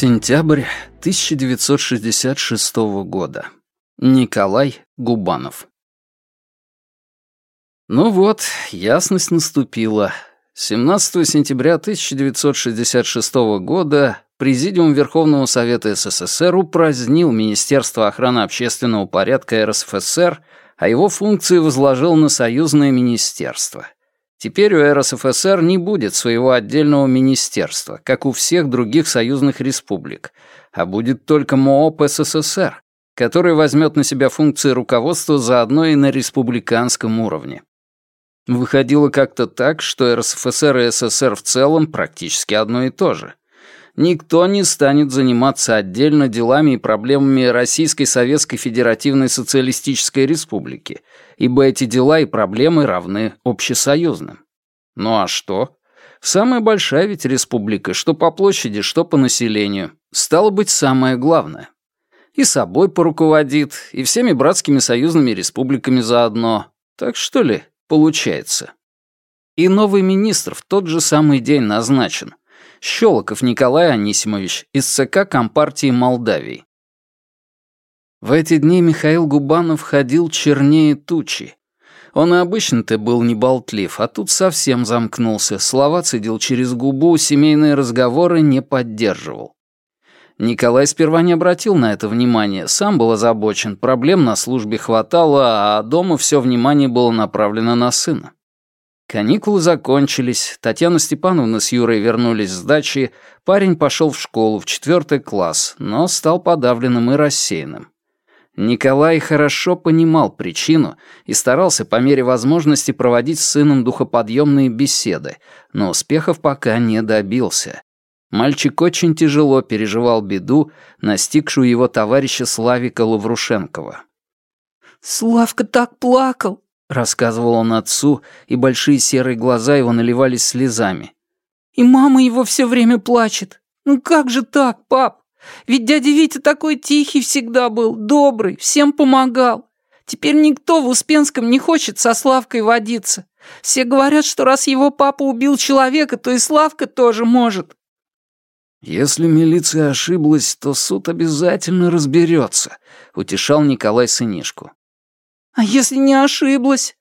Сентябрь 1966 года. Николай Губанов. Ну вот, ясность наступила. 17 сентября 1966 года Президиум Верховного Совета СССР упразднил Министерство охраны общественного порядка РСФСР, а его функции возложил на союзное министерство. Теперь у РСФСР не будет своего отдельного министерства, как у всех других союзных республик, а будет только МООП СССР, который возьмет на себя функции руководства заодно и на республиканском уровне. Выходило как-то так, что РСФСР и СССР в целом практически одно и то же. Никто не станет заниматься отдельно делами и проблемами Российской Советской Федеративной Социалистической Республики, ибо эти дела и проблемы равны общесоюзным. Ну а что? Самая большая ведь республика, что по площади, что по населению. Стало быть, самое главное. И собой поруководит, и всеми братскими союзными республиками заодно. Так что ли, Получается. И новый министр в тот же самый день назначен. Щелоков Николай Анисимович из ЦК Компартии Молдавии. В эти дни Михаил Губанов ходил чернее тучи. Он и обычно-то был не болтлив, а тут совсем замкнулся, слова цедил через губу, семейные разговоры не поддерживал. Николай сперва не обратил на это внимания, сам был озабочен, проблем на службе хватало, а дома все внимание было направлено на сына. Каникулы закончились, Татьяна Степановна с Юрой вернулись с дачи, парень пошел в школу в четвертый класс, но стал подавленным и рассеянным. Николай хорошо понимал причину и старался по мере возможности проводить с сыном духоподъемные беседы, но успехов пока не добился. Мальчик очень тяжело переживал беду, настигшую его товарища Славика Лаврушенкова. «Славка так плакал», — рассказывал он отцу, и большие серые глаза его наливались слезами. «И мама его все время плачет. Ну как же так, пап? Ведь дядя Витя такой тихий всегда был, добрый, всем помогал. Теперь никто в Успенском не хочет со Славкой водиться. Все говорят, что раз его папа убил человека, то и Славка тоже может. «Если милиция ошиблась, то суд обязательно разберется», — утешал Николай сынишку. «А если не ошиблась?»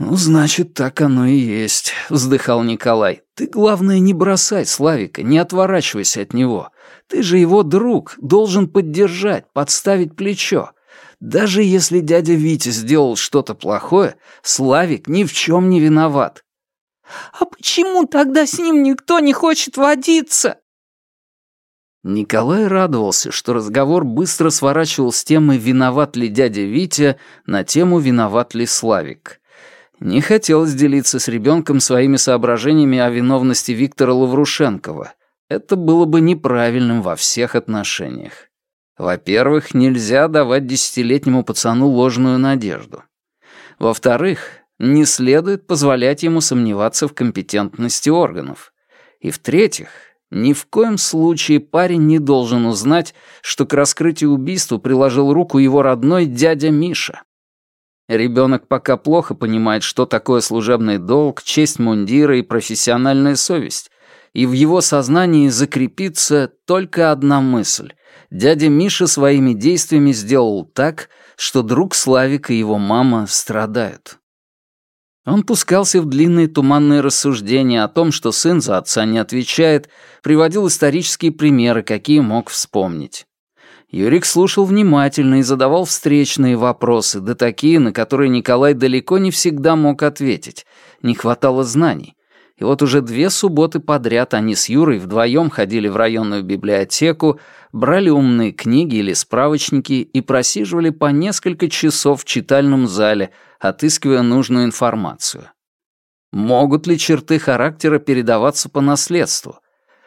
«Ну, значит, так оно и есть», — вздыхал Николай. «Ты, главное, не бросай Славика, не отворачивайся от него. Ты же его друг, должен поддержать, подставить плечо. Даже если дядя Витя сделал что-то плохое, Славик ни в чем не виноват». «А почему тогда с ним никто не хочет водиться?» Николай радовался, что разговор быстро сворачивал с темы «Виноват ли дядя Витя» на тему «Виноват ли Славик». Не хотелось делиться с ребенком своими соображениями о виновности Виктора Лаврушенкова. Это было бы неправильным во всех отношениях. Во-первых, нельзя давать десятилетнему пацану ложную надежду. Во-вторых, не следует позволять ему сомневаться в компетентности органов. И в-третьих, ни в коем случае парень не должен узнать, что к раскрытию убийства приложил руку его родной дядя Миша. Ребенок пока плохо понимает, что такое служебный долг, честь мундира и профессиональная совесть, и в его сознании закрепится только одна мысль. Дядя Миша своими действиями сделал так, что друг Славик и его мама страдают. Он пускался в длинные туманные рассуждения о том, что сын за отца не отвечает, приводил исторические примеры, какие мог вспомнить. Юрик слушал внимательно и задавал встречные вопросы, да такие, на которые Николай далеко не всегда мог ответить. Не хватало знаний. И вот уже две субботы подряд они с Юрой вдвоем ходили в районную библиотеку, брали умные книги или справочники и просиживали по несколько часов в читальном зале, отыскивая нужную информацию. Могут ли черты характера передаваться по наследству?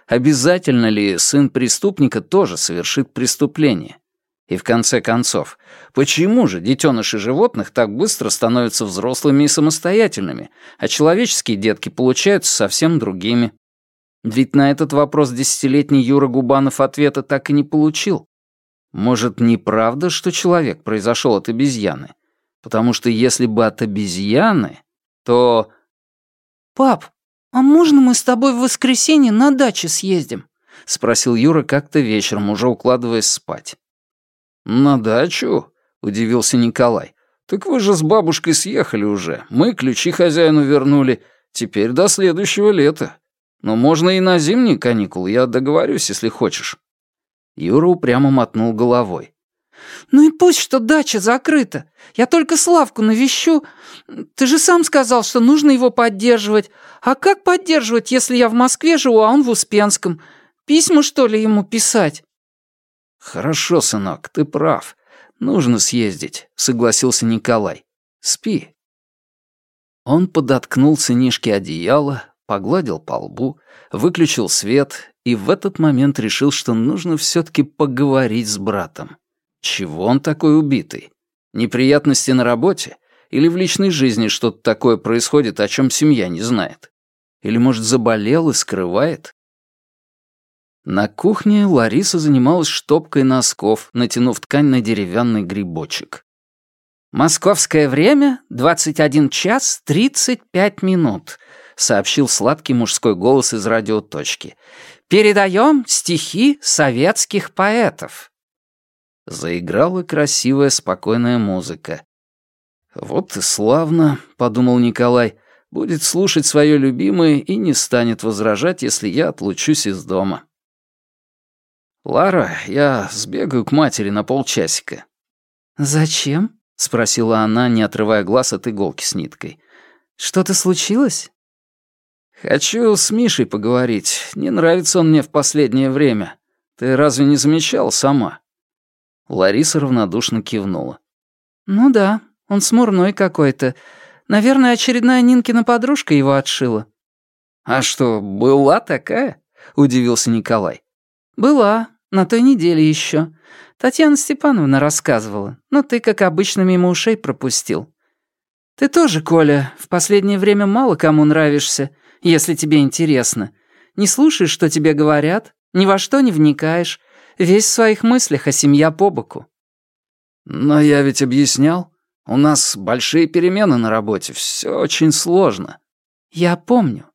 Обязательно ли сын преступника тоже совершит преступление? И в конце концов, почему же детеныши животных так быстро становятся взрослыми и самостоятельными, а человеческие детки получаются совсем другими? Ведь на этот вопрос десятилетний Юра Губанов ответа так и не получил. Может, неправда, что человек произошел от обезьяны? Потому что если бы от обезьяны, то... «Пап, а можно мы с тобой в воскресенье на даче съездим? спросил Юра как-то вечером, уже укладываясь спать. «На дачу?» — удивился Николай. «Так вы же с бабушкой съехали уже. Мы ключи хозяину вернули. Теперь до следующего лета. Но можно и на зимние каникулы, я договорюсь, если хочешь». Юра упрямо мотнул головой. «Ну и пусть, что дача закрыта. Я только Славку навещу. Ты же сам сказал, что нужно его поддерживать. А как поддерживать, если я в Москве живу, а он в Успенском? Письма, что ли, ему писать?» «Хорошо, сынок, ты прав. Нужно съездить», — согласился Николай. «Спи». Он подоткнул сынишке одеяло, погладил по лбу, выключил свет и в этот момент решил, что нужно все таки поговорить с братом. Чего он такой убитый? Неприятности на работе? Или в личной жизни что-то такое происходит, о чем семья не знает? Или, может, заболел и скрывает? На кухне Лариса занималась штопкой носков, натянув ткань на деревянный грибочек. «Московское время — 21 час 35 минут», — сообщил сладкий мужской голос из радиоточки. «Передаем стихи советских поэтов». Заиграла красивая, спокойная музыка. «Вот и славно», — подумал Николай, — «будет слушать свое любимое и не станет возражать, если я отлучусь из дома». «Лара, я сбегаю к матери на полчасика». «Зачем?» — спросила она, не отрывая глаз от иголки с ниткой. «Что-то случилось?» «Хочу с Мишей поговорить. Не нравится он мне в последнее время. Ты разве не замечал сама?» Лариса равнодушно кивнула. «Ну да, он смурной какой-то. Наверное, очередная Нинкина подружка его отшила». «А что, была такая?» — удивился Николай. «Была, на той неделе еще. Татьяна Степановна рассказывала, но ты, как обычно, мимо ушей пропустил. Ты тоже, Коля, в последнее время мало кому нравишься, если тебе интересно. Не слушаешь, что тебе говорят, ни во что не вникаешь, Весь в своих мыслях, а семья по боку». «Но я ведь объяснял. У нас большие перемены на работе, все очень сложно». «Я помню.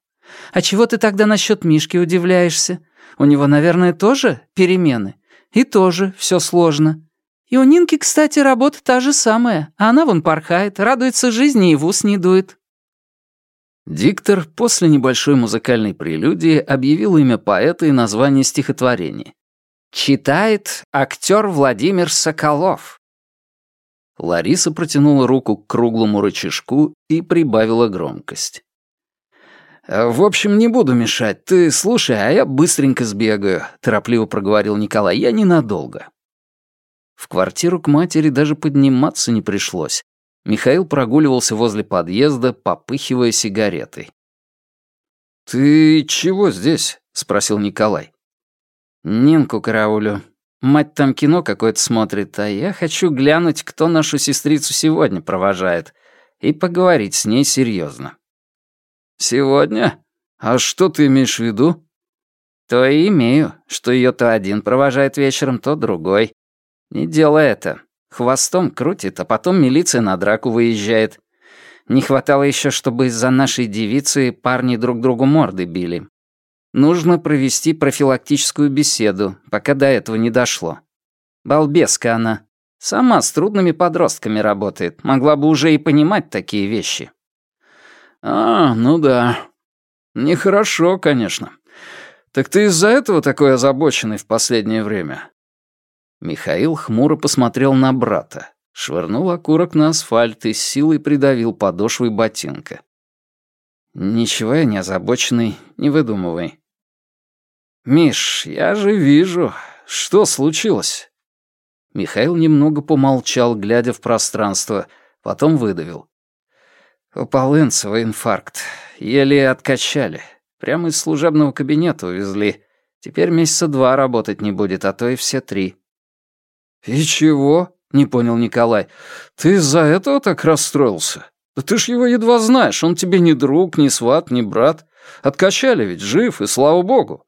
А чего ты тогда насчет Мишки удивляешься? У него, наверное, тоже перемены. И тоже все сложно. И у Нинки, кстати, работа та же самая. А она вон порхает, радуется жизни и в ус не дует». Диктор после небольшой музыкальной прелюдии объявил имя поэта и название стихотворения. Читает актер Владимир Соколов. Лариса протянула руку к круглому рычажку и прибавила громкость. «В общем, не буду мешать. Ты слушай, а я быстренько сбегаю», — торопливо проговорил Николай. «Я ненадолго». В квартиру к матери даже подниматься не пришлось. Михаил прогуливался возле подъезда, попыхивая сигаретой. «Ты чего здесь?» — спросил Николай. Нинку караулю. Мать там кино какое-то смотрит, а я хочу глянуть, кто нашу сестрицу сегодня провожает, и поговорить с ней серьезно. Сегодня? А что ты имеешь в виду? То и имею, что ее то один провожает вечером, то другой. Не делай это. Хвостом крутит, а потом милиция на драку выезжает. Не хватало еще, чтобы из-за нашей девицы парни друг другу морды били. Нужно провести профилактическую беседу, пока до этого не дошло. Балбеска она. Сама с трудными подростками работает. Могла бы уже и понимать такие вещи. А, ну да. Нехорошо, конечно. Так ты из-за этого такой озабоченный в последнее время? Михаил хмуро посмотрел на брата, швырнул окурок на асфальт и с силой придавил подошвой ботинка. «Ничего я не озабоченный, не выдумывай. «Миш, я же вижу. Что случилось?» Михаил немного помолчал, глядя в пространство, потом выдавил. «У Полынцева инфаркт. Еле откачали. Прямо из служебного кабинета увезли. Теперь месяца два работать не будет, а то и все три». «И чего?» — не понял Николай. «Ты из-за этого так расстроился? Да ты ж его едва знаешь, он тебе ни друг, ни сват, ни брат. Откачали ведь, жив, и слава богу».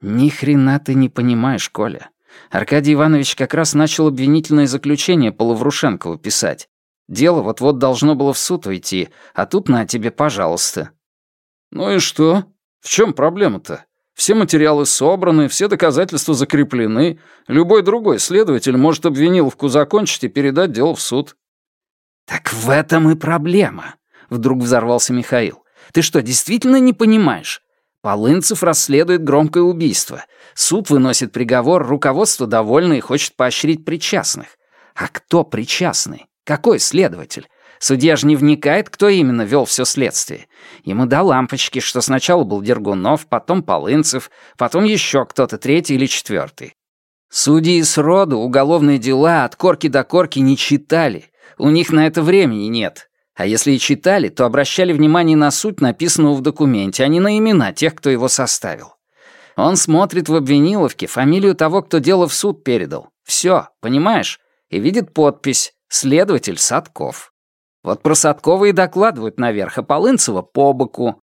«Ни хрена ты не понимаешь, Коля. Аркадий Иванович как раз начал обвинительное заключение по Лаврушенкову писать. Дело вот-вот должно было в суд уйти, а тут на тебе, пожалуйста». «Ну и что? В чем проблема-то? Все материалы собраны, все доказательства закреплены. Любой другой следователь может обвиниловку закончить и передать дело в суд». «Так в этом и проблема», — вдруг взорвался Михаил. «Ты что, действительно не понимаешь? Полынцев расследует громкое убийство. Суд выносит приговор, руководство довольно и хочет поощрить причастных. А кто причастный? Какой следователь? Судья же не вникает, кто именно вел все следствие. Ему до лампочки, что сначала был Дергунов, потом Полынцев, потом еще кто-то третий или четвертый. Судьи с роду уголовные дела от корки до корки не читали. У них на это времени нет. А если и читали, то обращали внимание на суть написанного в документе, а не на имена тех, кто его составил. Он смотрит в обвиниловке фамилию того, кто дело в суд передал. Все, понимаешь? И видит подпись «Следователь Садков». Вот про Садкова и докладывают наверх, а Полынцева по боку.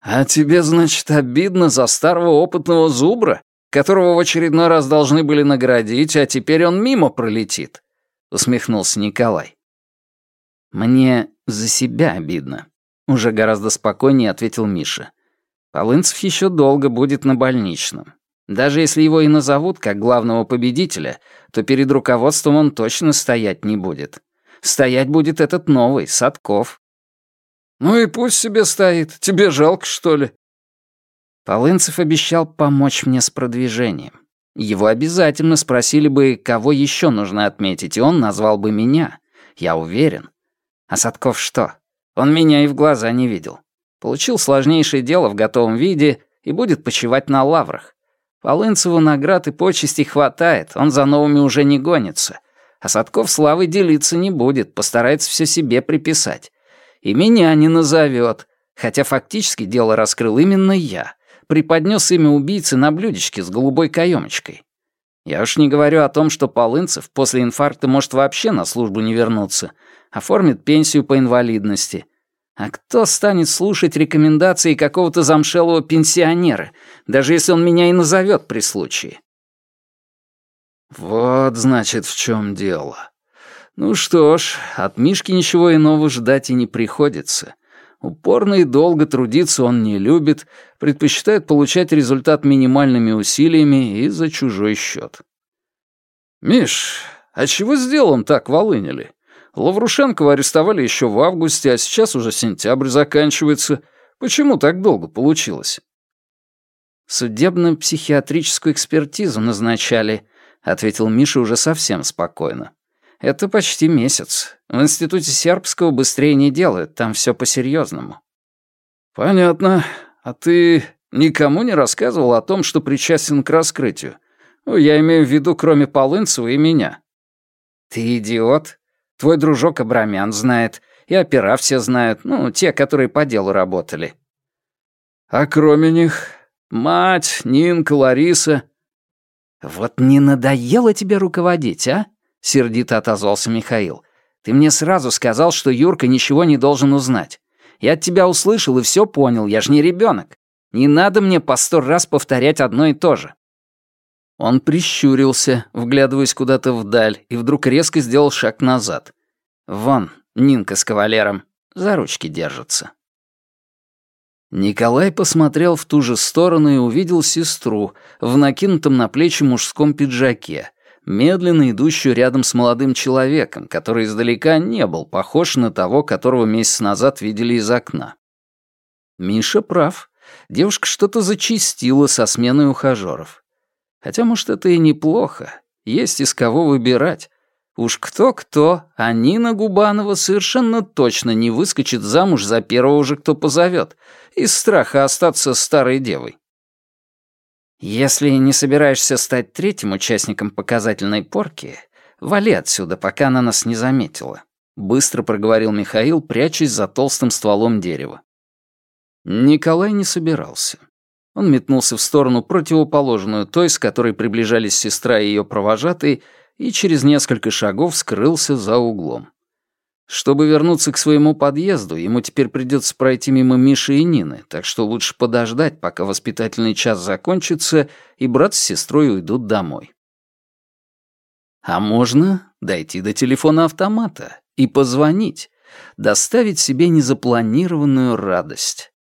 «А тебе, значит, обидно за старого опытного зубра, которого в очередной раз должны были наградить, а теперь он мимо пролетит?» — усмехнулся Николай. «Мне за себя обидно», — уже гораздо спокойнее ответил Миша. «Полынцев еще долго будет на больничном. Даже если его и назовут как главного победителя, то перед руководством он точно стоять не будет. Стоять будет этот новый, Садков. Ну и пусть себе стоит. Тебе жалко, что ли? Полынцев обещал помочь мне с продвижением. Его обязательно спросили бы, кого еще нужно отметить, и он назвал бы меня. Я уверен. А Садков что? Он меня и в глаза не видел. Получил сложнейшее дело в готовом виде и будет почивать на лаврах. Полынцеву наград и почестей хватает, он за новыми уже не гонится. А Садков славой делиться не будет, постарается все себе приписать. И меня не назовет, хотя фактически дело раскрыл именно я. Преподнес имя убийцы на блюдечке с голубой каемочкой. Я уж не говорю о том, что Полынцев после инфаркта может вообще на службу не вернуться, оформит пенсию по инвалидности. А кто станет слушать рекомендации какого-то замшелого пенсионера, даже если он меня и назовет при случае? «Вот, значит, в чем дело. Ну что ж, от Мишки ничего иного ждать и не приходится. Упорно и долго трудиться он не любит, предпочитает получать результат минимальными усилиями и за чужой счет. «Миш, а чего сделан так волынили? Лаврушенкова арестовали еще в августе, а сейчас уже сентябрь заканчивается. Почему так долго получилось?» Судебно-психиатрическую экспертизу назначали, ответил Миша уже совсем спокойно. Это почти месяц. В институте Сербского быстрее не делают, там все по-серьезному. Понятно. А ты никому не рассказывал о том, что причастен к раскрытию? Ну, я имею в виду, кроме Полынцева и меня. Ты идиот. Твой дружок Абрамян знает, и опера все знают, ну, те, которые по делу работали. А кроме них, мать, Нинка, Лариса, «Вот не надоело тебе руководить, а?» — сердито отозвался Михаил. «Ты мне сразу сказал, что Юрка ничего не должен узнать. Я от тебя услышал и все понял, я же не ребенок. Не надо мне по сто раз повторять одно и то же». Он прищурился, вглядываясь куда-то вдаль, и вдруг резко сделал шаг назад. «Вон, Нинка с кавалером, за ручки держатся». Николай посмотрел в ту же сторону и увидел сестру в накинутом на плечи мужском пиджаке, медленно идущую рядом с молодым человеком, который издалека не был похож на того, которого месяц назад видели из окна. Миша прав. Девушка что-то зачистила со сменой ухажеров. Хотя, может, это и неплохо. Есть из кого выбирать. Уж кто-кто, а Нина Губанова совершенно точно не выскочит замуж за первого же, кто позовет, из страха остаться старой девой. Если не собираешься стать третьим участником показательной порки, вали отсюда, пока она нас не заметила, быстро проговорил Михаил, прячась за толстым стволом дерева. Николай не собирался. Он метнулся в сторону противоположную той, с которой приближались сестра и ее провожатый, и через несколько шагов скрылся за углом. Чтобы вернуться к своему подъезду, ему теперь придется пройти мимо Миши и Нины, так что лучше подождать, пока воспитательный час закончится, и брат с сестрой уйдут домой. А можно дойти до телефона автомата и позвонить, доставить себе незапланированную радость.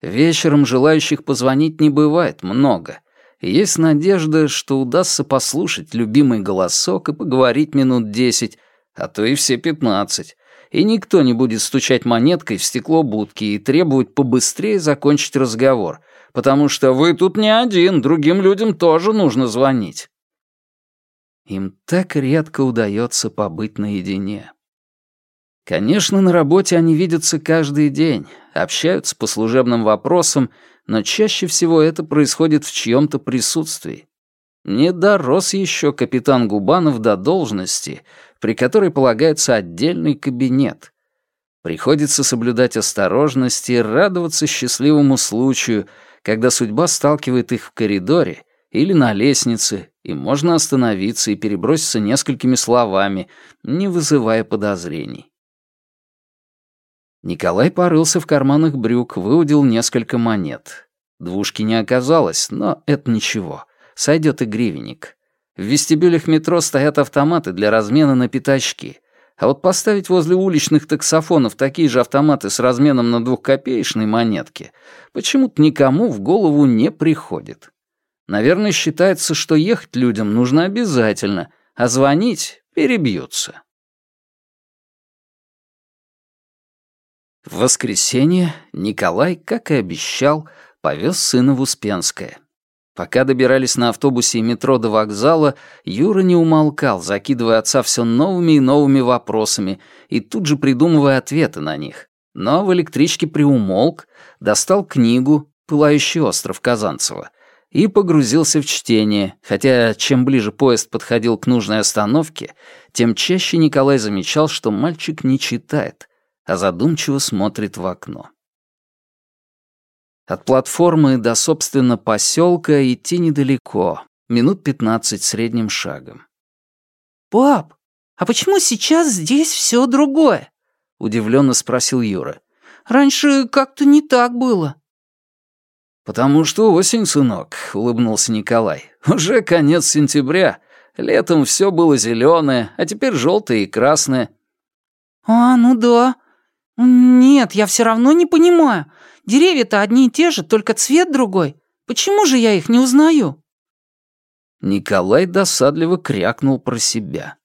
Вечером желающих позвонить не бывает много, есть надежда, что удастся послушать любимый голосок и поговорить минут десять, а то и все пятнадцать, и никто не будет стучать монеткой в стекло будки и требовать побыстрее закончить разговор, потому что вы тут не один, другим людям тоже нужно звонить. Им так редко удается побыть наедине. Конечно, на работе они видятся каждый день, общаются по служебным вопросам, но чаще всего это происходит в чьем-то присутствии. Не дорос еще капитан Губанов до должности, при которой полагается отдельный кабинет. Приходится соблюдать осторожность и радоваться счастливому случаю, когда судьба сталкивает их в коридоре или на лестнице, и можно остановиться и переброситься несколькими словами, не вызывая подозрений. Николай порылся в карманах брюк, выудил несколько монет. Двушки не оказалось, но это ничего. Сойдет и гривенник. В вестибюлях метро стоят автоматы для размена на пятачки. А вот поставить возле уличных таксофонов такие же автоматы с разменом на двухкопеечной монетке почему-то никому в голову не приходит. Наверное, считается, что ехать людям нужно обязательно, а звонить перебьются. Воскресенье Николай, как и обещал, повез сына в Успенское. Пока добирались на автобусе и метро до вокзала, Юра не умолкал, закидывая отца все новыми и новыми вопросами и тут же придумывая ответы на них. Но в электричке приумолк, достал книгу «Пылающий остров» Казанцева и погрузился в чтение, хотя чем ближе поезд подходил к нужной остановке, тем чаще Николай замечал, что мальчик не читает, а задумчиво смотрит в окно. От платформы до, собственно, поселка идти недалеко, минут пятнадцать средним шагом. «Пап, а почему сейчас здесь все другое?» — удивленно спросил Юра. «Раньше как-то не так было». «Потому что осень, сынок», — улыбнулся Николай. «Уже конец сентября. Летом все было зеленое, а теперь желтое и красное». «А, ну да. Нет, я все равно не понимаю. Деревья-то одни и те же, только цвет другой. Почему же я их не узнаю?» Николай досадливо крякнул про себя.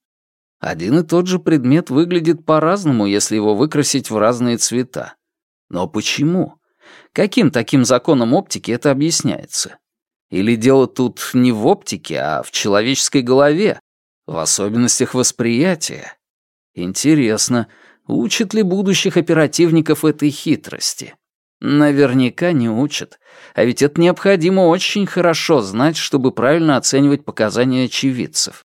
Один и тот же предмет выглядит по-разному, если его выкрасить в разные цвета. Но почему? Каким таким законом оптики это объясняется? Или дело тут не в оптике, а в человеческой голове, в особенностях восприятия? Интересно, учат ли будущих оперативников этой хитрости? Наверняка не учат. А ведь это необходимо очень хорошо знать, чтобы правильно оценивать показания очевидцев.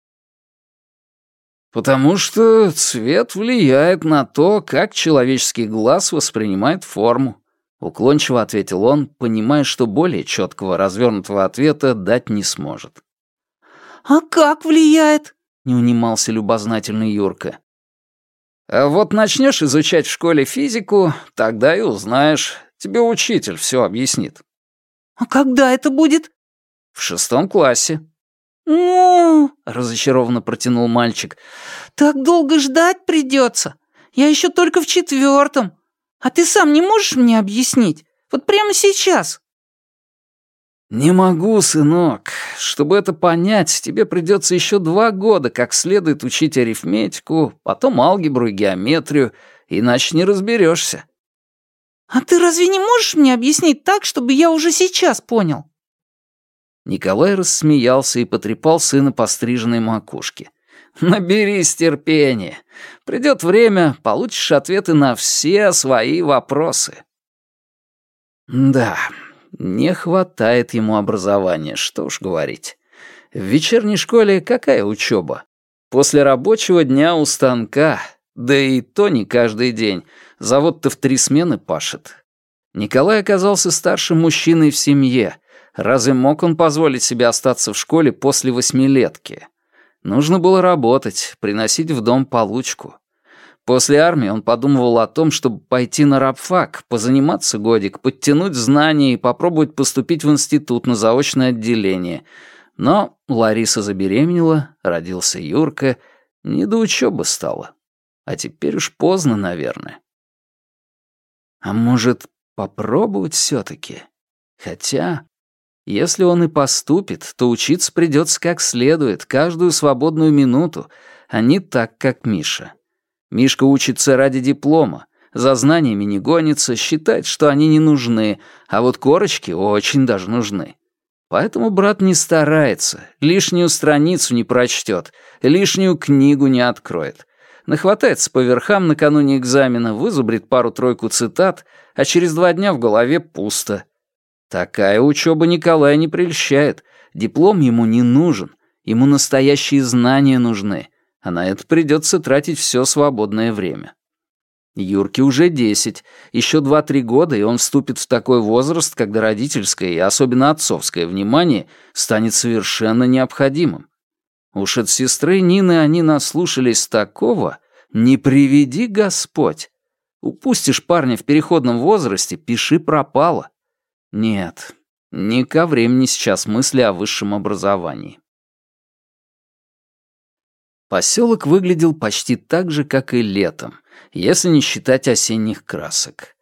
Потому что цвет влияет на то, как человеческий глаз воспринимает форму. Уклончиво ответил он, понимая, что более четкого развернутого ответа дать не сможет. «А как влияет?» — не унимался любознательный Юрка. «А вот начнешь изучать в школе физику, тогда и узнаешь. Тебе учитель все объяснит». «А когда это будет?» «В шестом классе». «Ну...» — разочарованно протянул мальчик. «Так долго ждать придется. Я еще только в четвертом. А ты сам не можешь мне объяснить? Вот прямо сейчас». «Не могу, сынок. Чтобы это понять, тебе придется еще два года как следует учить арифметику, потом алгебру и геометрию, иначе не разберешься. «А ты разве не можешь мне объяснить так, чтобы я уже сейчас понял?» Николай рассмеялся и потрепал сына по стриженной макушке. «Наберись терпения. Придет время, получишь ответы на все свои вопросы». Да, не хватает ему образования, что уж говорить. В вечерней школе какая учеба? После рабочего дня у станка, да и то не каждый день. Завод-то в три смены пашет. Николай оказался старшим мужчиной в семье. Разве мог он позволить себе остаться в школе после восьмилетки? Нужно было работать, приносить в дом получку. После армии он подумывал о том, чтобы пойти на рабфак, позаниматься годик, подтянуть знания и попробовать поступить в институт на заочное отделение. Но Лариса забеременела, родился Юрка, не до учебы стало. А теперь уж поздно, наверное. А может, Попробовать все-таки. Хотя, если он и поступит, то учиться придется как следует, каждую свободную минуту, а не так, как Миша. Мишка учится ради диплома, за знаниями не гонится, считает, что они не нужны, а вот корочки очень даже нужны. Поэтому брат не старается, лишнюю страницу не прочтет, лишнюю книгу не откроет. Нахватается по верхам накануне экзамена, вызубрит пару-тройку цитат, а через два дня в голове пусто. Такая учеба Николая не прельщает, диплом ему не нужен, ему настоящие знания нужны, а на это придется тратить все свободное время. Юрке уже десять, еще два-три года, и он вступит в такой возраст, когда родительское и особенно отцовское внимание станет совершенно необходимым. Уж от сестры Нины они наслушались такого, не приведи Господь. Упустишь парня в переходном возрасте, пиши пропало. Нет, не ко времени сейчас мысли о высшем образовании. Поселок выглядел почти так же, как и летом, если не считать осенних красок.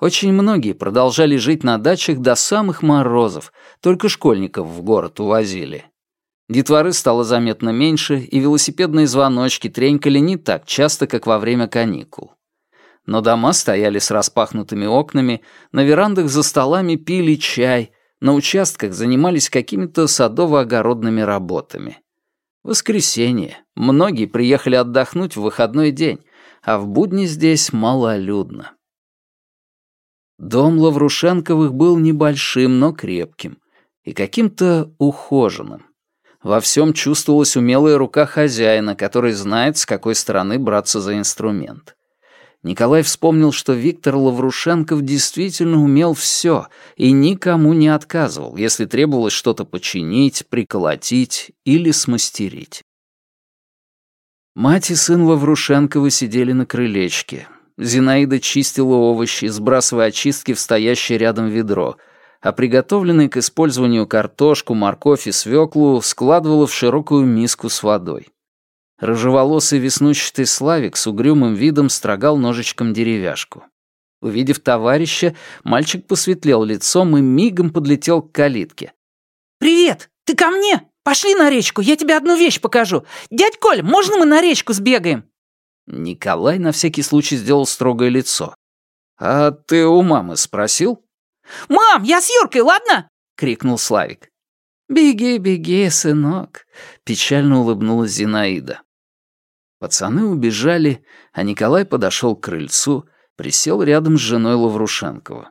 Очень многие продолжали жить на дачах до самых морозов, только школьников в город увозили. Детворы стало заметно меньше, и велосипедные звоночки тренькали не так часто, как во время каникул. Но дома стояли с распахнутыми окнами, на верандах за столами пили чай, на участках занимались какими-то садово-огородными работами. Воскресенье. Многие приехали отдохнуть в выходной день, а в будни здесь малолюдно. Дом Лаврушенковых был небольшим, но крепким и каким-то ухоженным. Во всем чувствовалась умелая рука хозяина, который знает, с какой стороны браться за инструмент. Николай вспомнил, что Виктор Лаврушенков действительно умел все и никому не отказывал, если требовалось что-то починить, приколотить или смастерить. Мать и сын Лаврушенковы сидели на крылечке. Зинаида чистила овощи, сбрасывая очистки в стоящее рядом ведро, а приготовленные к использованию картошку, морковь и свеклу складывала в широкую миску с водой. Рыжеволосый веснущатый Славик с угрюмым видом строгал ножичком деревяшку. Увидев товарища, мальчик посветлел лицом и мигом подлетел к калитке. «Привет! Ты ко мне? Пошли на речку, я тебе одну вещь покажу. Дядь Коль, можно мы на речку сбегаем?» Николай на всякий случай сделал строгое лицо. «А ты у мамы спросил?» «Мам, я с Юркой, ладно?» — крикнул Славик. «Беги, беги, сынок», — печально улыбнулась Зинаида. Пацаны убежали, а Николай подошел к крыльцу, присел рядом с женой Лаврушенкова.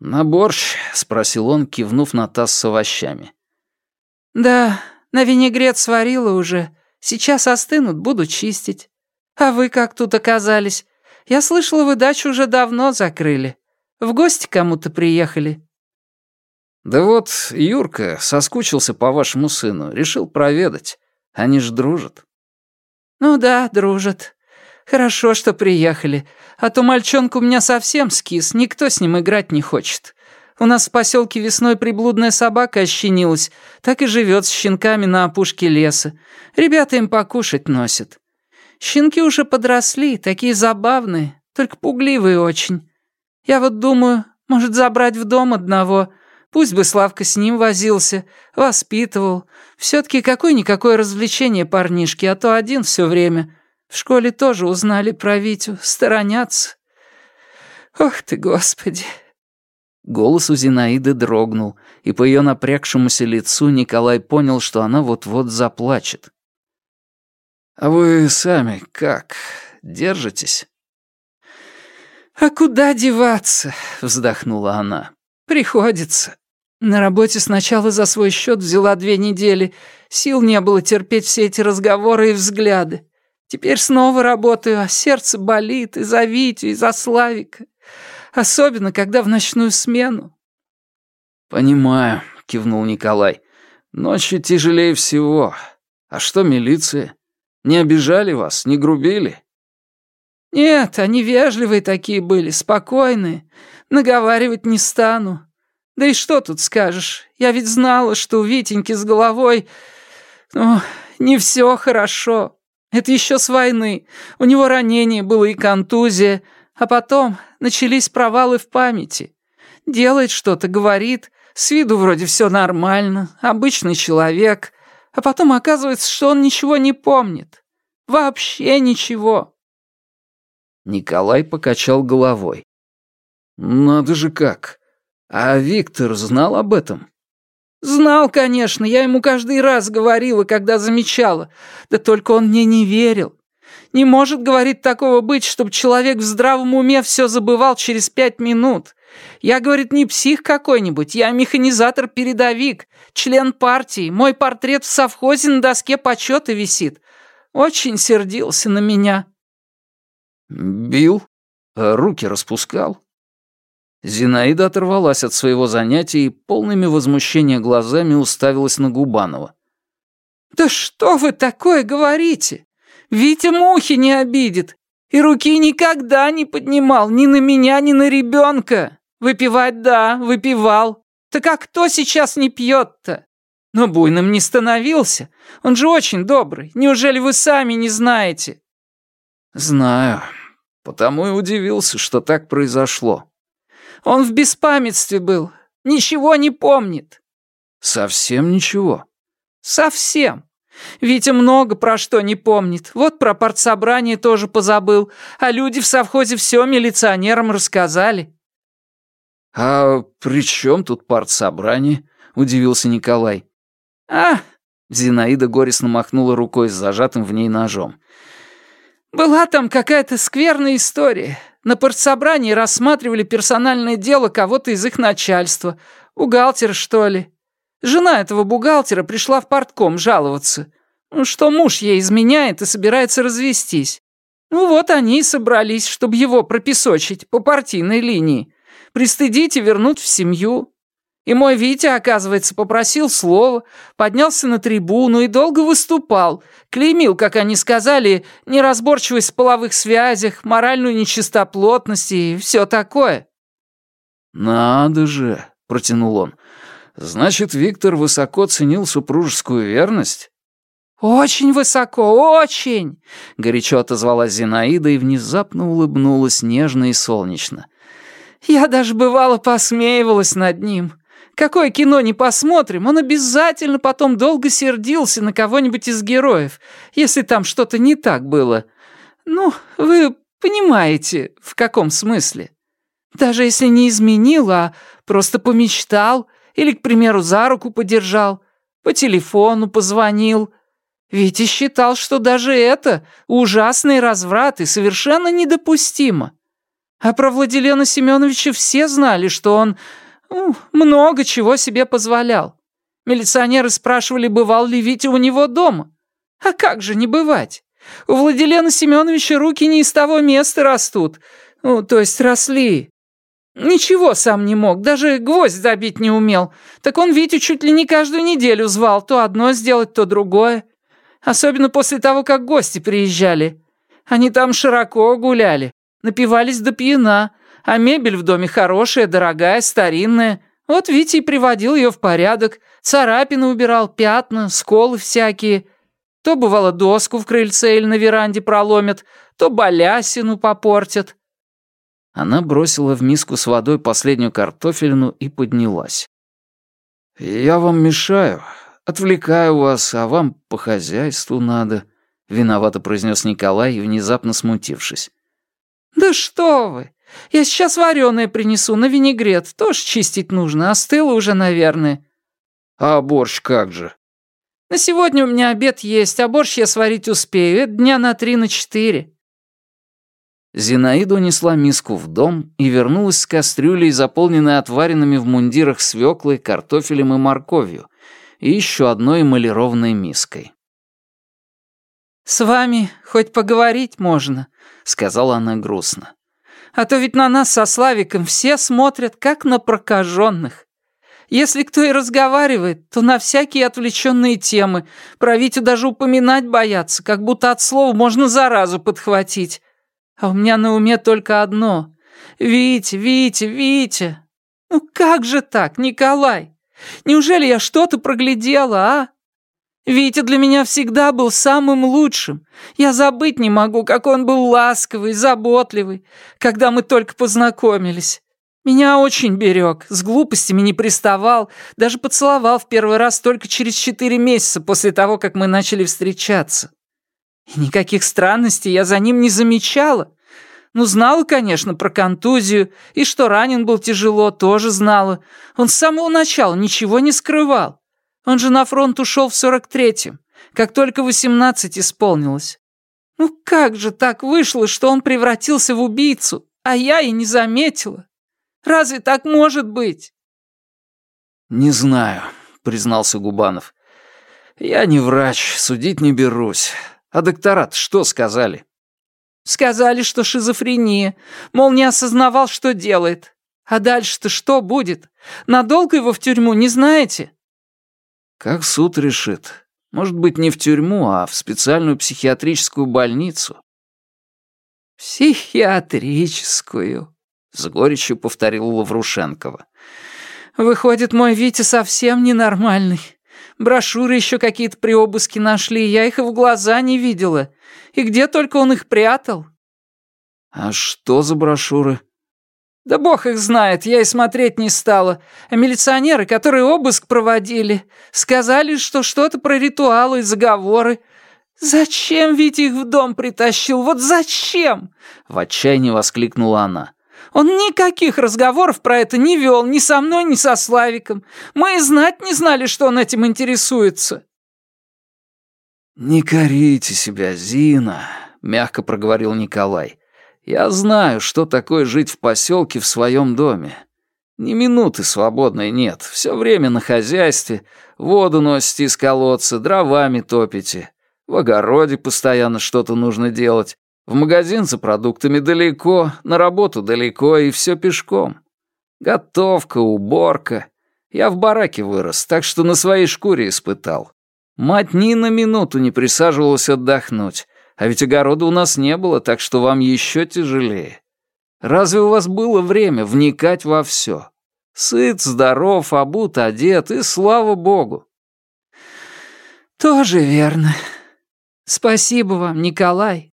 «На борщ?» — спросил он, кивнув на таз с овощами. «Да, на винегрет сварила уже. Сейчас остынут, буду чистить. А вы как тут оказались? Я слышала, вы дачу уже давно закрыли. В гости кому-то приехали». «Да вот Юрка соскучился по вашему сыну, решил проведать. Они ж дружат». «Ну да, дружат. Хорошо, что приехали. А то мальчонка у меня совсем скис, никто с ним играть не хочет. У нас в поселке весной приблудная собака ощенилась, так и живет с щенками на опушке леса. Ребята им покушать носят. Щенки уже подросли, такие забавные, только пугливые очень. Я вот думаю, может, забрать в дом одного. Пусть бы Славка с ним возился, воспитывал. Все-таки какое-никакое развлечение парнишки, а то один все время. В школе тоже узнали про Витю, сторонятся. Ох ты, Господи!» Голос у Зинаиды дрогнул, и по ее напрягшемуся лицу Николай понял, что она вот-вот заплачет. «А вы сами как? Держитесь?» «А куда деваться?» — вздохнула она. «Приходится. На работе сначала за свой счет взяла две недели. Сил не было терпеть все эти разговоры и взгляды. Теперь снова работаю, а сердце болит и за Витю, и за Славика. Особенно, когда в ночную смену». «Понимаю», — кивнул Николай. «Ночью тяжелее всего. А что милиция? Не обижали вас, не грубили?» «Нет, они вежливые такие были, спокойные. Наговаривать не стану. Да и что тут скажешь? Я ведь знала, что у Витеньки с головой... Ну, не все хорошо. Это еще с войны. У него ранение было и контузия, А потом начались провалы в памяти. Делает что-то, говорит, с виду вроде все нормально, обычный человек, а потом оказывается, что он ничего не помнит. Вообще ничего. Николай покачал головой. «Надо же как! А Виктор знал об этом?» «Знал, конечно, я ему каждый раз говорила, когда замечала. Да только он мне не верил. Не может, говорит, такого быть, чтобы человек в здравом уме все забывал через пять минут. Я, говорит, не псих какой-нибудь, я механизатор-передовик, член партии, мой портрет в совхозе на доске почета висит. Очень сердился на меня». «Бил? Руки распускал?» Зинаида оторвалась от своего занятия и полными возмущения глазами уставилась на Губанова. «Да что вы такое говорите? Витя мухи не обидит. И руки никогда не поднимал ни на меня, ни на ребенка. Выпивать, да, выпивал. Так а кто сейчас не пьет-то? Но буйным не становился. Он же очень добрый. Неужели вы сами не знаете?» «Знаю. Потому и удивился, что так произошло. Он в беспамятстве был. Ничего не помнит». «Совсем ничего?» «Совсем. Витя много про что не помнит. Вот про партсобрание тоже позабыл. А люди в совхозе все милиционерам рассказали». «А при чем тут партсобрание?» — удивился Николай. «А!» — Зинаида горестно махнула рукой с зажатым в ней ножом. «Была там какая-то скверная история. На партсобрании рассматривали персональное дело кого-то из их начальства. Бухгалтера, что ли. Жена этого бухгалтера пришла в портком жаловаться, ну, что муж ей изменяет и собирается развестись. Ну вот они и собрались, чтобы его пропесочить по партийной линии. Пристыдить и вернуть в семью. И мой Витя, оказывается, попросил слова, поднялся на трибуну и долго выступал, клеймил, как они сказали, неразборчивость в половых связях, моральную нечистоплотность и все такое. «Надо же», — протянул он, — «значит, Виктор высоко ценил супружескую верность?» «Очень высоко, очень!» — горячо отозвалась Зинаида и внезапно улыбнулась нежно и солнечно. «Я даже бывало посмеивалась над ним. Какое кино не посмотрим, он обязательно потом долго сердился на кого-нибудь из героев, если там что-то не так было. Ну, вы понимаете, в каком смысле. Даже если не изменил, а просто помечтал или, к примеру, за руку подержал, по телефону позвонил. Витя считал, что даже это ужасный разврат и совершенно недопустимо. А про Владилена Семеновича все знали, что он много чего себе позволял. Милиционеры спрашивали, бывал ли Витя у него дома. А как же не бывать? У Владилена Семеновича руки не из того места растут. Ну, то есть росли. Ничего сам не мог, даже гвоздь забить не умел. Так он Витю чуть ли не каждую неделю звал, то одно сделать, то другое. Особенно после того, как гости приезжали. Они там широко гуляли, напивались до пьяна, а мебель в доме хорошая, дорогая, старинная. Вот Витя и приводил ее в порядок, царапины убирал, пятна, сколы всякие. То, бывало, доску в крыльце или на веранде проломят, то балясину попортят. Она бросила в миску с водой последнюю картофелину и поднялась. «Я вам мешаю, отвлекаю вас, а вам по хозяйству надо», — виновато произнес Николай, внезапно смутившись. «Да что вы! Я сейчас вареное принесу на винегрет. Тоже чистить нужно, остыло уже, наверное». «А борщ как же?» «На сегодня у меня обед есть, а борщ я сварить успею. Это дня на три, на четыре». Зинаида унесла миску в дом и вернулась с кастрюлей, заполненной отваренными в мундирах свеклой, картофелем и морковью, и еще одной эмалированной миской. «С вами хоть поговорить можно», — сказала она грустно. А то ведь на нас со Славиком все смотрят, как на прокаженных. Если кто и разговаривает, то на всякие отвлеченные темы. Про Витю даже упоминать боятся, как будто от слова можно заразу подхватить. А у меня на уме только одно. Витя, Витя, Витя. Ну как же так, Николай? Неужели я что-то проглядела, а? Витя для меня всегда был самым лучшим. Я забыть не могу, как он был ласковый, заботливый, когда мы только познакомились. Меня очень берег, с глупостями не приставал, даже поцеловал в первый раз только через четыре месяца после того, как мы начали встречаться. И никаких странностей я за ним не замечала. Ну, знала, конечно, про контузию, и что ранен был тяжело, тоже знала. Он с самого начала ничего не скрывал. Он же на фронт ушел в сорок третьем, как только восемнадцать исполнилось. Ну как же так вышло, что он превратился в убийцу, а я и не заметила? Разве так может быть?» «Не знаю», — признался Губанов. «Я не врач, судить не берусь. А доктора что сказали?» «Сказали, что шизофрения, мол, не осознавал, что делает. А дальше-то что будет? Надолго его в тюрьму, не знаете?» «Как суд решит. Может быть, не в тюрьму, а в специальную психиатрическую больницу». «Психиатрическую», с горечью повторил Лаврушенкова. «Выходит, мой Витя совсем ненормальный. Брошюры еще какие-то при обыске нашли, я их и в глаза не видела. И где только он их прятал?» «А что за брошюры?» «Да бог их знает, я и смотреть не стала. А милиционеры, которые обыск проводили, сказали, что что-то про ритуалы и заговоры. Зачем Витя их в дом притащил? Вот зачем?» В отчаянии воскликнула она. Он никаких разговоров про это не вел ни со мной, ни со Славиком. Мы и знать не знали, что он этим интересуется». «Не корите себя, Зина», — мягко проговорил Николай. «Я знаю, что такое жить в поселке в своем доме. Ни минуты свободной нет, все время на хозяйстве, воду носите из колодца, дровами топите, в огороде постоянно что-то нужно делать, в магазин за продуктами далеко, на работу далеко и все пешком. Готовка, уборка. Я в бараке вырос, так что на своей шкуре испытал. Мать ни на минуту не присаживалась отдохнуть, а ведь огорода у нас не было, так что вам еще тяжелее. Разве у вас было время вникать во все? Сыт, здоров, обут, одет, и слава богу. Тоже верно. Спасибо вам, Николай.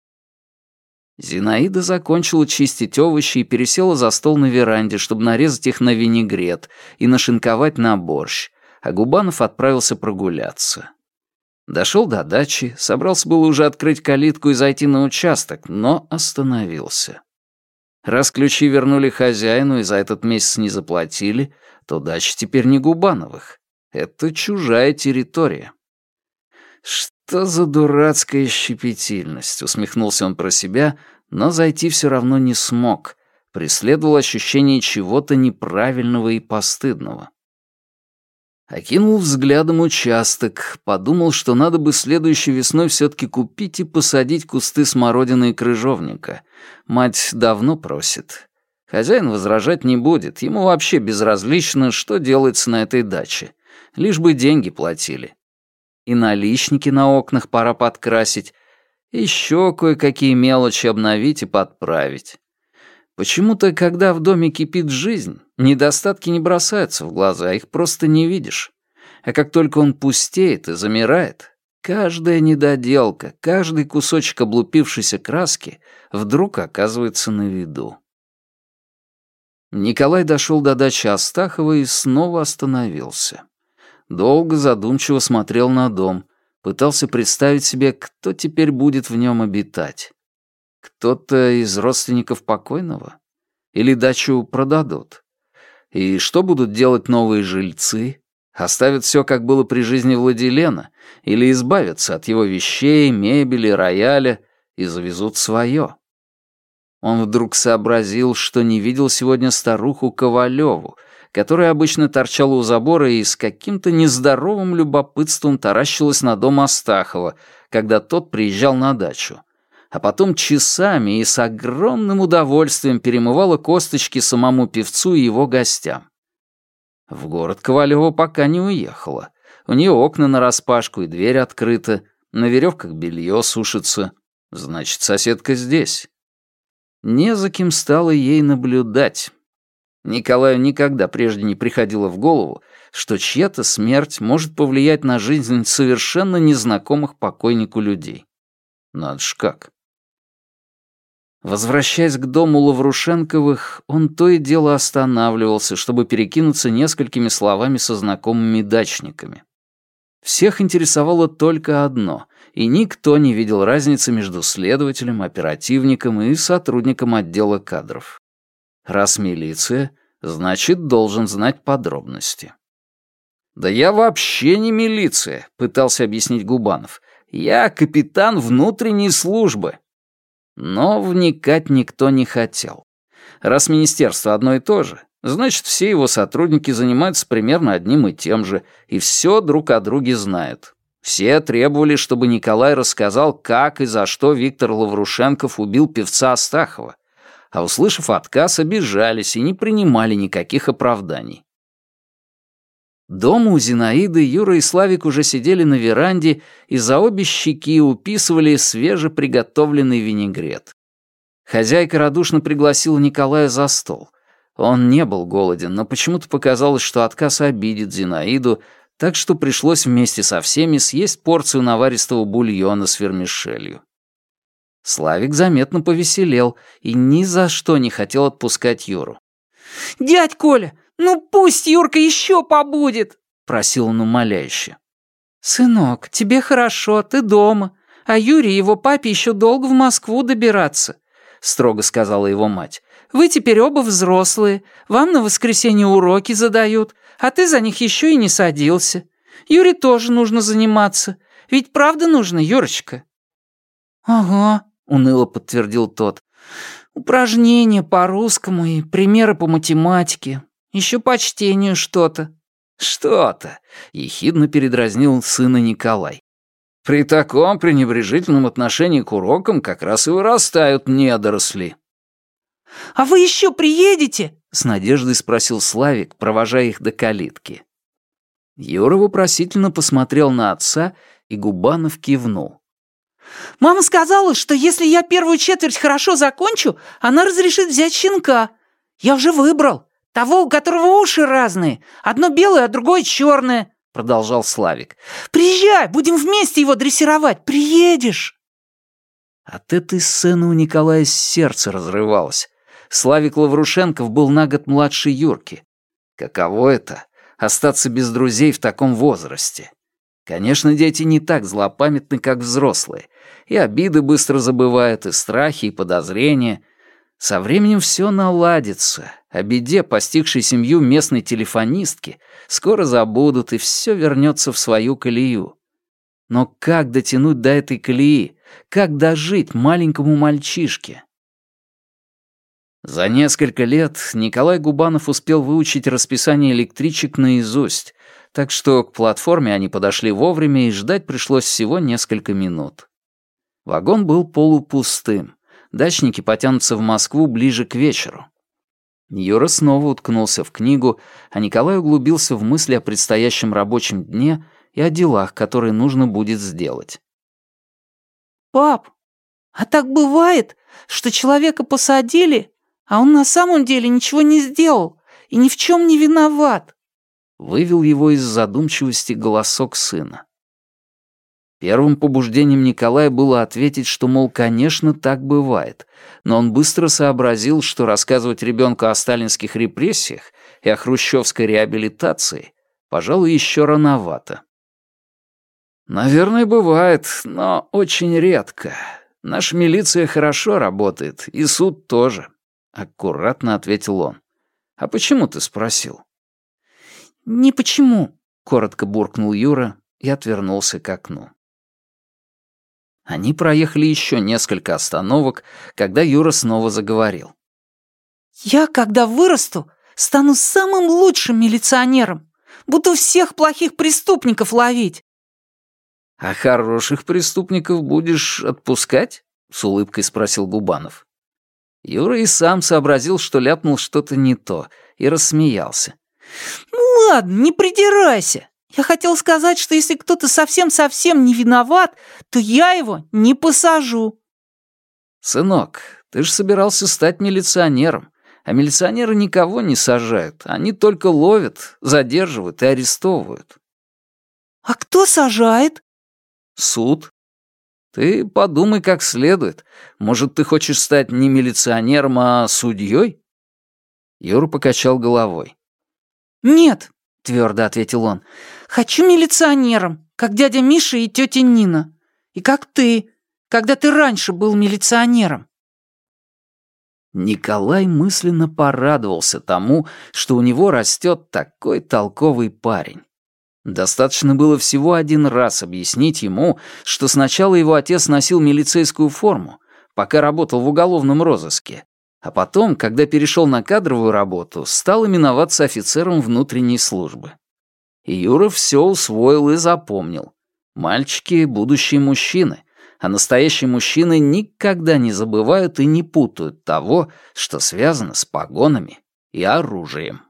Зинаида закончила чистить овощи и пересела за стол на веранде, чтобы нарезать их на винегрет и нашинковать на борщ, а Губанов отправился прогуляться. Дошел до дачи, собрался было уже открыть калитку и зайти на участок, но остановился. Раз ключи вернули хозяину и за этот месяц не заплатили, то дача теперь не Губановых. Это чужая территория. «Что за дурацкая щепетильность?» — усмехнулся он про себя, но зайти все равно не смог. Преследовал ощущение чего-то неправильного и постыдного. Окинул взглядом участок, подумал, что надо бы следующей весной все-таки купить и посадить кусты смородины и крыжовника. Мать давно просит. Хозяин возражать не будет, ему вообще безразлично, что делается на этой даче. Лишь бы деньги платили и наличники на окнах пора подкрасить, еще кое-какие мелочи обновить и подправить. Почему-то, когда в доме кипит жизнь, недостатки не бросаются в глаза, их просто не видишь. А как только он пустеет и замирает, каждая недоделка, каждый кусочек облупившейся краски вдруг оказывается на виду. Николай дошел до дачи Астахова и снова остановился долго задумчиво смотрел на дом, пытался представить себе, кто теперь будет в нем обитать. Кто-то из родственников покойного? Или дачу продадут? И что будут делать новые жильцы? Оставят все, как было при жизни Владилена, или избавятся от его вещей, мебели, рояля и завезут свое? Он вдруг сообразил, что не видел сегодня старуху Ковалеву, которая обычно торчала у забора и с каким-то нездоровым любопытством таращилась на дом Астахова, когда тот приезжал на дачу. А потом часами и с огромным удовольствием перемывала косточки самому певцу и его гостям. В город Ковалева пока не уехала. У нее окна нараспашку и дверь открыта, на веревках белье сушится. Значит, соседка здесь. Не за кем стало ей наблюдать. Николаю никогда прежде не приходило в голову, что чья-то смерть может повлиять на жизнь совершенно незнакомых покойнику людей. Надо ж как. Возвращаясь к дому Лаврушенковых, он то и дело останавливался, чтобы перекинуться несколькими словами со знакомыми дачниками. Всех интересовало только одно, и никто не видел разницы между следователем, оперативником и сотрудником отдела кадров. Раз милиция, значит, должен знать подробности. «Да я вообще не милиция», — пытался объяснить Губанов. «Я капитан внутренней службы». Но вникать никто не хотел. Раз министерство одно и то же, значит, все его сотрудники занимаются примерно одним и тем же, и все друг о друге знают. Все требовали, чтобы Николай рассказал, как и за что Виктор Лаврушенков убил певца Астахова, а, услышав отказ, обижались и не принимали никаких оправданий. Дома у Зинаиды Юра и Славик уже сидели на веранде и за обе щеки уписывали свежеприготовленный винегрет. Хозяйка радушно пригласила Николая за стол. Он не был голоден, но почему-то показалось, что отказ обидит Зинаиду, так что пришлось вместе со всеми съесть порцию наваристого бульона с вермишелью. Славик заметно повеселел и ни за что не хотел отпускать Юру. «Дядь Коля, «Ну пусть Юрка еще побудет!» — просил он умоляюще. «Сынок, тебе хорошо, ты дома, а Юрий его папе еще долго в Москву добираться», — строго сказала его мать. «Вы теперь оба взрослые, вам на воскресенье уроки задают, а ты за них еще и не садился. Юре тоже нужно заниматься, ведь правда нужно, Юрочка?» «Ага», — уныло подтвердил тот. «Упражнения по русскому и примеры по математике, еще по чтению что-то». «Что-то», — ехидно передразнил сына Николай. «При таком пренебрежительном отношении к урокам как раз и вырастают недоросли». «А вы еще приедете?» — с надеждой спросил Славик, провожая их до калитки. Юра вопросительно посмотрел на отца, и Губанов кивнул. «Мама сказала, что если я первую четверть хорошо закончу, она разрешит взять щенка. Я уже выбрал. Того, у которого уши разные. Одно белое, а другое черное», — продолжал Славик. «Приезжай, будем вместе его дрессировать. Приедешь!» От этой сцены у Николая сердце разрывалось. Славик Лаврушенков был на год младше Юрки. Каково это — остаться без друзей в таком возрасте? Конечно, дети не так злопамятны, как взрослые. И обиды быстро забывают, и страхи, и подозрения. Со временем все наладится. О беде, постигшей семью местной телефонистки, скоро забудут, и все вернется в свою колею. Но как дотянуть до этой колеи? Как дожить маленькому мальчишке? За несколько лет Николай Губанов успел выучить расписание электричек наизусть, так что к платформе они подошли вовремя, и ждать пришлось всего несколько минут. Вагон был полупустым дачники потянутся в Москву ближе к вечеру. Юра снова уткнулся в книгу, а Николай углубился в мысли о предстоящем рабочем дне и о делах, которые нужно будет сделать. «Пап, а так бывает, что человека посадили, а он на самом деле ничего не сделал и ни в чем не виноват?» Вывел его из задумчивости голосок сына. Первым побуждением Николая было ответить, что, мол, конечно, так бывает, но он быстро сообразил, что рассказывать ребенку о сталинских репрессиях и о хрущевской реабилитации, пожалуй, еще рановато. «Наверное, бывает, но очень редко. Наша милиция хорошо работает, и суд тоже», — аккуратно ответил он. «А почему ты спросил?» «Не почему», — коротко буркнул Юра и отвернулся к окну. Они проехали еще несколько остановок, когда Юра снова заговорил. «Я, когда вырасту, стану самым лучшим милиционером. Буду всех плохих преступников ловить». «А хороших преступников будешь отпускать?» — с улыбкой спросил Губанов. Юра и сам сообразил, что ляпнул что-то не то, и рассмеялся. «Ну ладно, не придирайся. Я хотел сказать, что если кто-то совсем-совсем не виноват, то я его не посажу». «Сынок, ты же собирался стать милиционером, А милиционеры никого не сажают, они только ловят, задерживают и арестовывают. «А кто сажает?» «Суд. Ты подумай как следует. Может, ты хочешь стать не милиционером, а судьей?» Юра покачал головой. «Нет», — твердо ответил он, — «хочу милиционером, как дядя Миша и тетя Нина. И как ты, когда ты раньше был милиционером». Николай мысленно порадовался тому, что у него растет такой толковый парень. Достаточно было всего один раз объяснить ему, что сначала его отец носил милицейскую форму, пока работал в уголовном розыске, а потом, когда перешел на кадровую работу, стал именоваться офицером внутренней службы. И Юра все усвоил и запомнил. Мальчики — будущие мужчины, а настоящие мужчины никогда не забывают и не путают того, что связано с погонами и оружием.